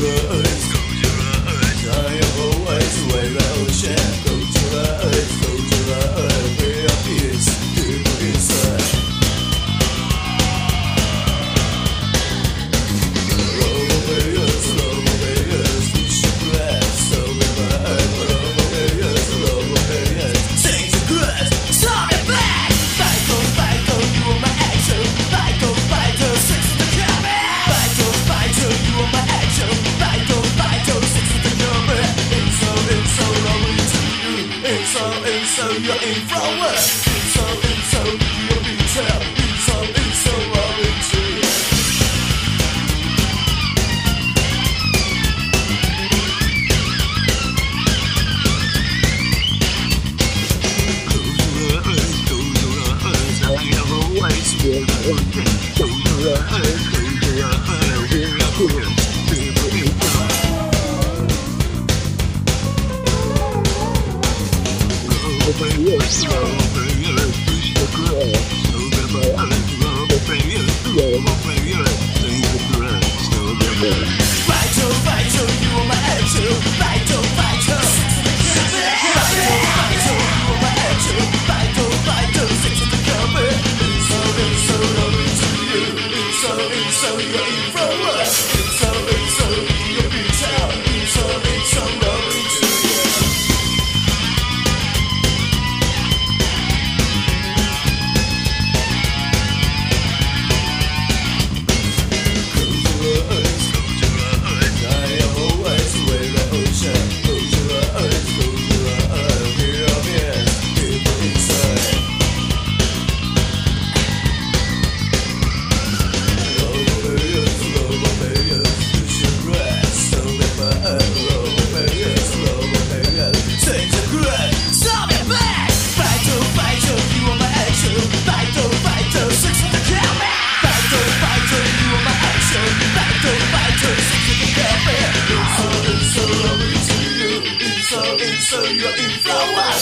your so, you're in flower. It's so, so you're detail. It's so, it's so lovely to you. Close your eyes, close your eyes. I am always where I am. Close your eyes, close your eyes. Where I My. Vital, vital, you are my. Vital, vital, you are my angel. Vital, vital, six to the cover. It's so, it's so lovely to you. It's so, it's so you're. so you're in flowers.